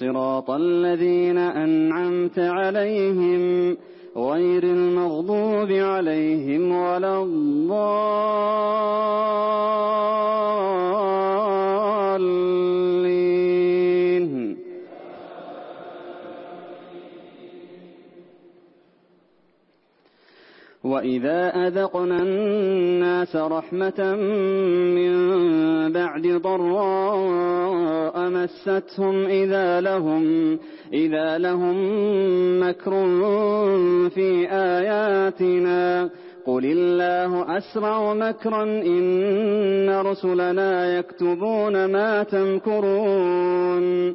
صراط الذين أنعمت عليهم غير المغضوب عليهم ولا الضالين. وإذا أذقنا الناس رحمة من بعد ضراء مستهم إذا لهم, إذا لهم مكر في آياتنا. قل الله أسرع مكرا إن رسلنا يكتبون ما تمكرون.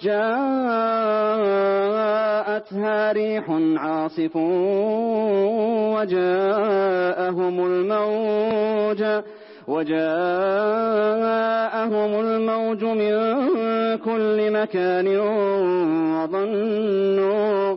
جاءتها ريح عاصف وجاءهم الموج وجاءهم الموج من كل مكان وظنوا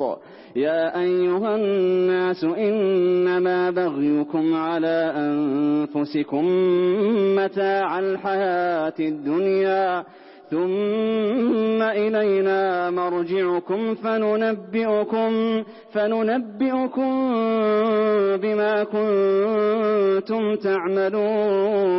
الحق. يا أيها الناس إنما بغيكم على أنفسكم متاع الحياة الدنيا ثم إلينا مرجعكم فننبئكم, فننبئكم بما كنتم تعملون.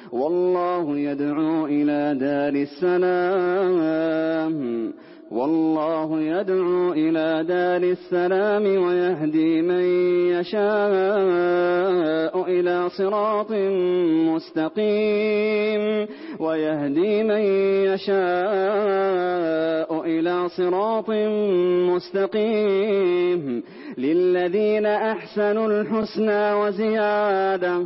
والله يدعو إلى دار السلام. والله يدعو إلى دار السلام ويهدي من يشاء إلى صراط مستقيم. ويهدي من يشاء إلى صراط مستقيم. للذين أحسنوا الحسنى وزيادة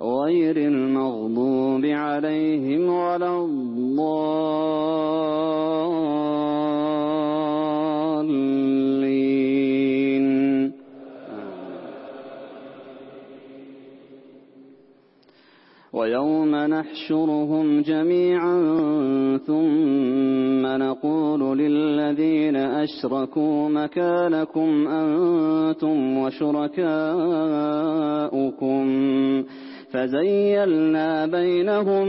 غير المغضوب عليهم ولا الضالين. ويوم نحشرهم جميعا ثم نقول للذين أشركوا مكانكم أنتم وشركاؤكم. فزيلنا بينهم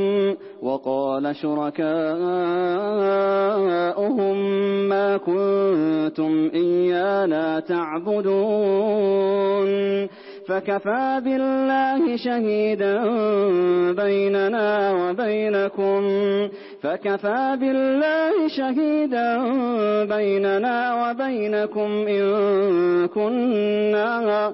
وقال شركاؤهم ما كنتم إيانا تعبدون فكفى بالله شهيدا بيننا وبينكم فكفى بالله شهيدا بيننا وبينكم إن كنا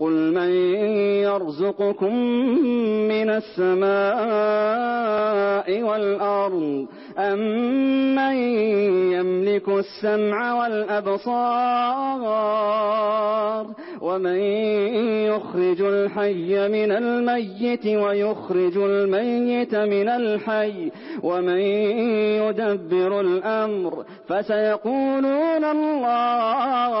قل من يرزقكم من السماء والأرض أمن يملك السمع والأبصار ومن يخرج الحي من الميت ويخرج الميت من الحي ومن يدبر الأمر فسيقولون الله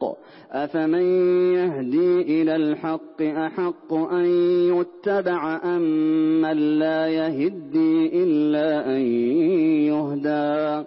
الحق. أفمن يهدي إلى الحق أحق أن يتبع أم من لا يهدي إلا أن يهدى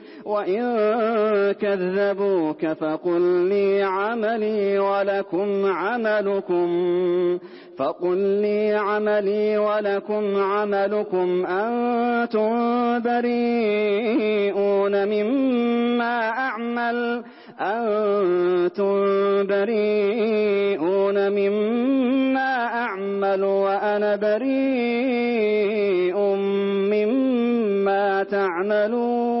وإن كذبوك فقل لي عملي ولكم عملكم فقل لي عملي ولكم عملكم أنتم بريئون مما أعمل أنتم بريئون مما أعمل وأنا بريء مما تعملون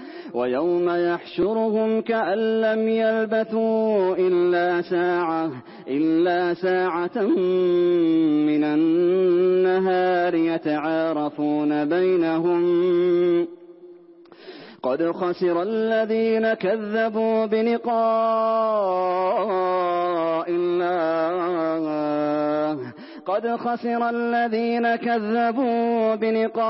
ويوم يحشرهم كأن لم يلبثوا إلا ساعة, إلا ساعة من النهار يتعارفون بينهم. قد خسر الذين كذبوا بلقاء الله. قد خسر الذين كذبوا بلقاء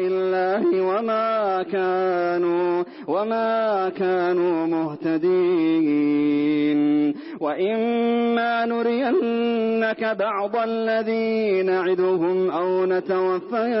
الله وما كانوا وما كانوا مهتدين. وإما نرينك بعض الذين نعدهم أو نتوفينك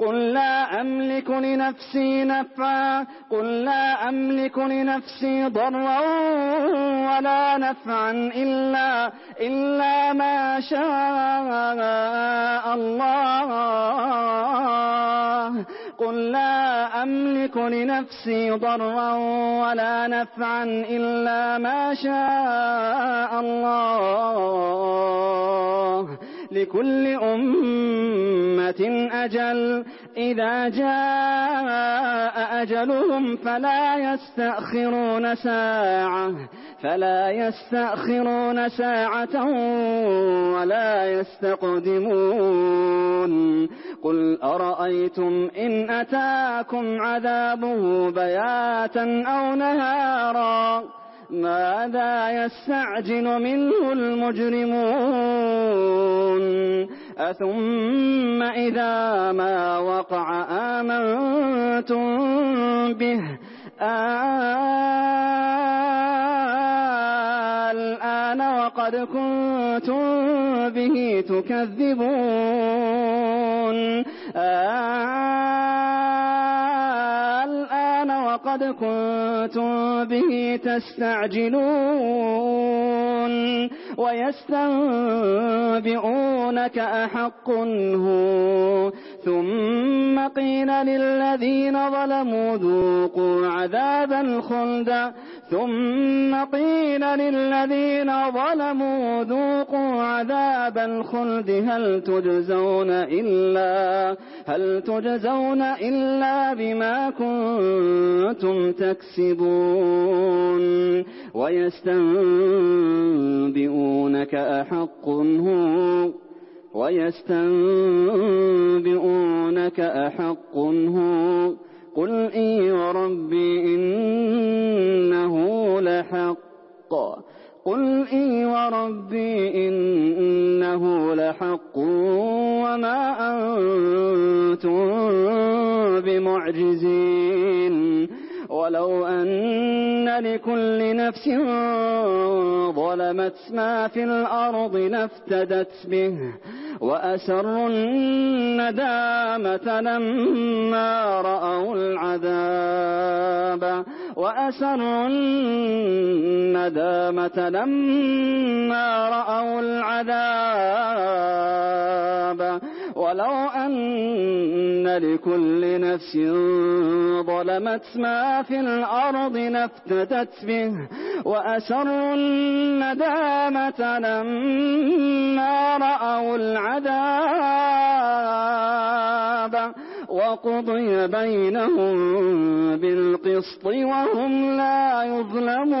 قل لا أملك لنفسي نفعا قل لا أملك لنفسي ضرا ولا نفعا إلا, إلا ما شاء الله قل لا أملك لنفسي ضرا ولا نفعا إلا ما شاء الله لكل أمة أجل إذا جاء أجلهم فلا يستأخرون ساعة فلا يستأخرون ساعة ولا يستقدمون. قل أرأيتم إن أتاكم عذابه بياتا أو نهارا؟ ماذا يستعجل منه المجرمون؟ أثم إذا ما وقع آمنتم به الآن وقد كنتم به تكذبون. الآن وقد كنتم به تستعجلون. ويستنبئونك أحق هو ثم قيل للذين ظلموا ذوقوا عذاب الخلد ثم قيل للذين ظلموا ذوقوا عذاب الخلد هل تجزون إلا هل تجزون إلا بما كنتم تكسبون ويستنبئونك ويستنبئونك أحق هو ويستنبئونك أحق هو قل إي وربي إنه لحق قل إي وربي إنه لحق وما أنتم بمعجزين ولو أن لكل نفس ظلمت ما في الأرض نفتدت به وأسروا الندامة لما رأوا العذاب وأسروا الندامة لما رأوا العذاب ولو أن لكل نفس ظلمت ما في الأرض نفتدت به وأسروا الندامة لما رأوا العذاب وقضي بينهم بالقسط وهم لا يظلمون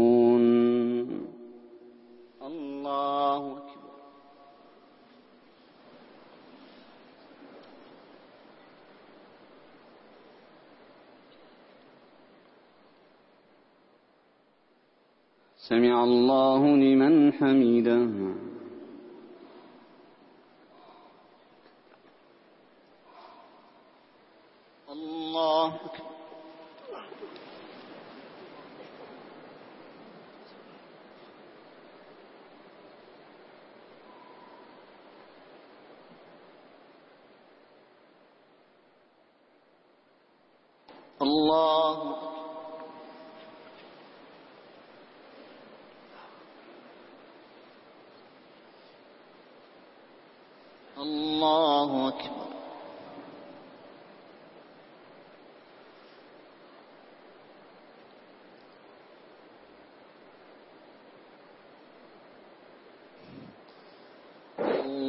سمع الله لمن حمده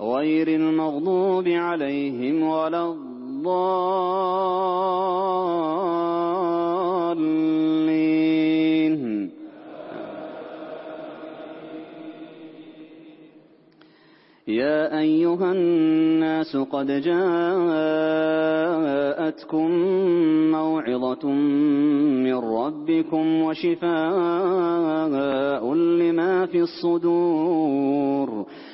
غير المغضوب عليهم ولا الضالين. يا أيها الناس قد جاءتكم موعظة من ربكم وشفاء لما في الصدور. وشفاء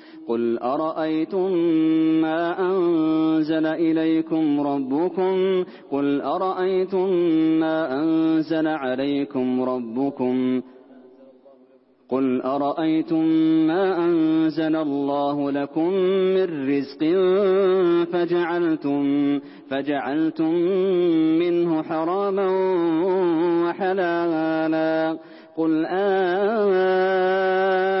قل أرأيتم ما أنزل إليكم ربكم قل أرأيتم ما أنزل عليكم ربكم قل أرأيتم ما أنزل الله لكم من رزق فجعلتم, فجعلتم منه حراما وحلالا قل آه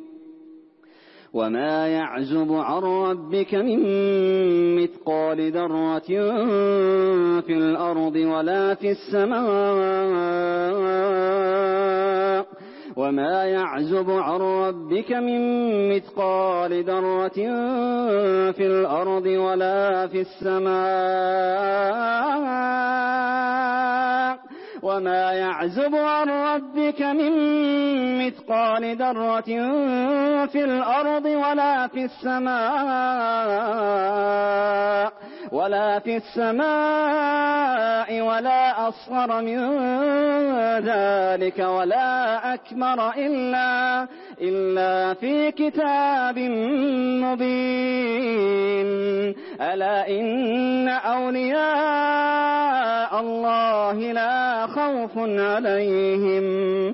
وما يعزب عن ربك من مثقال ذرة في الأرض ولا في السماء وما يعزب عن ربك من مثقال ذرة في الأرض ولا في السماء وما يعزب عن ربك من مثقال ذرة في الأرض ولا في السماء. ولا في السماء ولا أصغر من ذلك ولا أكبر إلا, إلا في كتاب مبين. ألا إن أولياء الله لا خوف عليهم.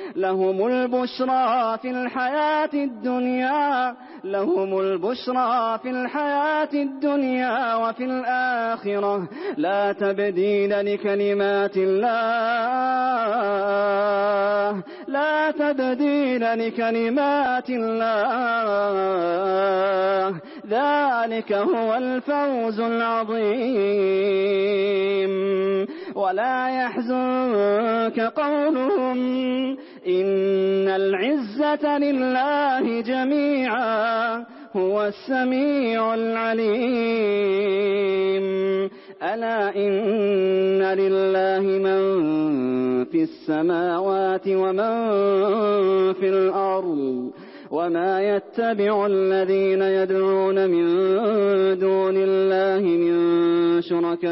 لهم البشرى في الحياة الدنيا لهم البشرى في الحياة الدنيا وفي الآخرة. لا تبديل لكلمات الله. لا تبديل لكلمات الله. ذلك هو الفوز العظيم. ولا يحزنك قولهم. إن العزة لله جميعا هو السميع العليم. ألا إن لله من في السماوات ومن في الأرض وما يتبع الذين يدعون من دون الله من شركاء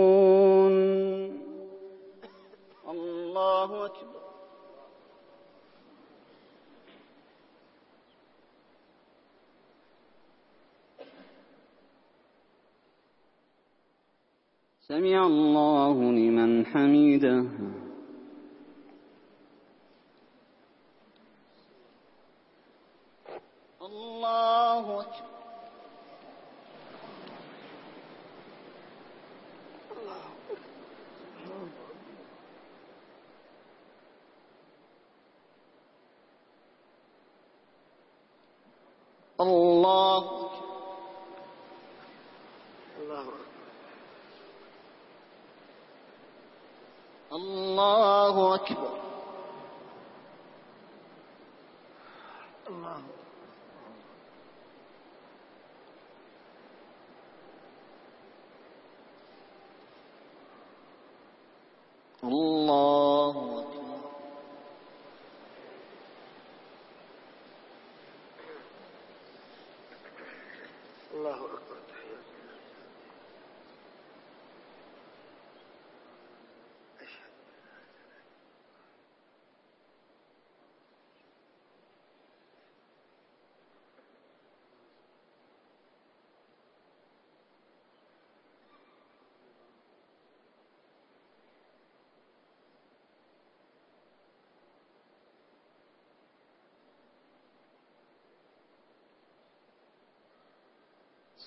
اللہ اکبر سمع الله لمن حمده. الله